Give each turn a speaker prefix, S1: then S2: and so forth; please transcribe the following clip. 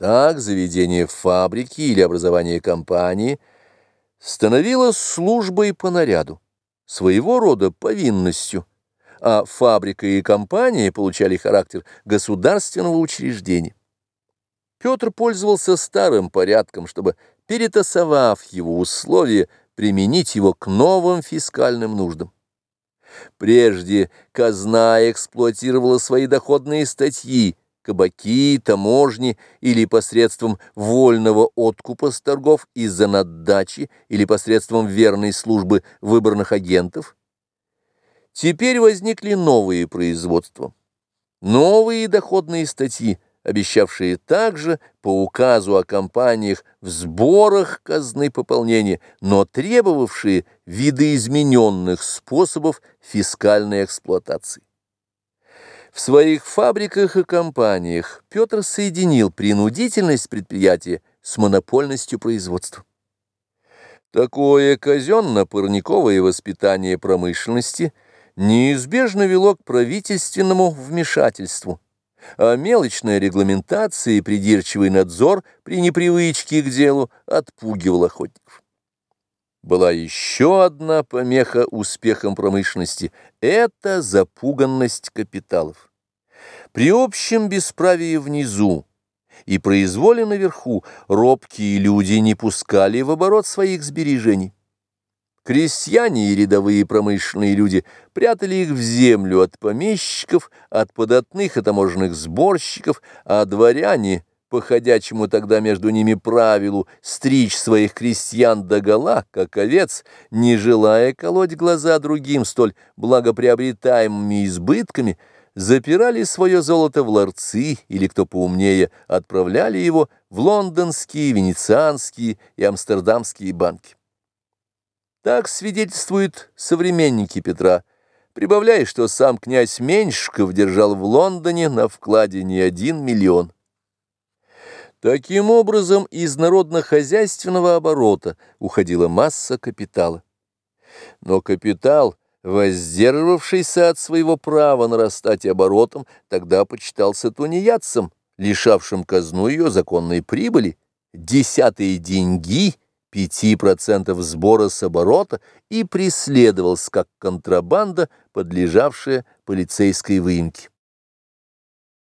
S1: Так заведение фабрики или образование компании становилось службой по наряду, своего рода повинностью, а фабрика и компания получали характер государственного учреждения. Петр пользовался старым порядком, чтобы, перетасовав его условия, применить его к новым фискальным нуждам. Прежде казна эксплуатировала свои доходные статьи, кабаки, таможни или посредством вольного откупа с торгов из-за наддачи или посредством верной службы выборных агентов. Теперь возникли новые производства, новые доходные статьи, обещавшие также по указу о компаниях в сборах казны пополнения, но требовавшие видоизмененных способов фискальной эксплуатации. В своих фабриках и компаниях Петр соединил принудительность предприятия с монопольностью производства. Такое казенно-парниковое воспитание промышленности неизбежно вело к правительственному вмешательству, а мелочная регламентация и придирчивый надзор при непривычке к делу отпугивал охотников. Была еще одна помеха успехам промышленности – это запуганность капиталов. При общем бесправии внизу и произволе наверху робкие люди не пускали в оборот своих сбережений. Крестьяне и рядовые промышленные люди прятали их в землю от помещиков, от податных и таможенных сборщиков, а дворяне, по ходячему тогда между ними правилу, стричь своих крестьян догола, как овец, не желая колоть глаза другим столь благоприобретаемыми избытками, запирали свое золото в ларцы или, кто поумнее, отправляли его в лондонские, венецианские и амстердамские банки. Так свидетельствуют современники Петра, прибавляя, что сам князь Меньшиков держал в Лондоне на вкладе не один миллион. Таким образом, из народно-хозяйственного оборота уходила масса капитала. Но капитал, воздерживавшийся от своего права нарастать оборотом, тогда почитался тунеядцем, лишавшим казну ее законной прибыли, десятые деньги – 5% сбора с оборота и преследовался как контрабанда, подлежавшая полицейской выемке.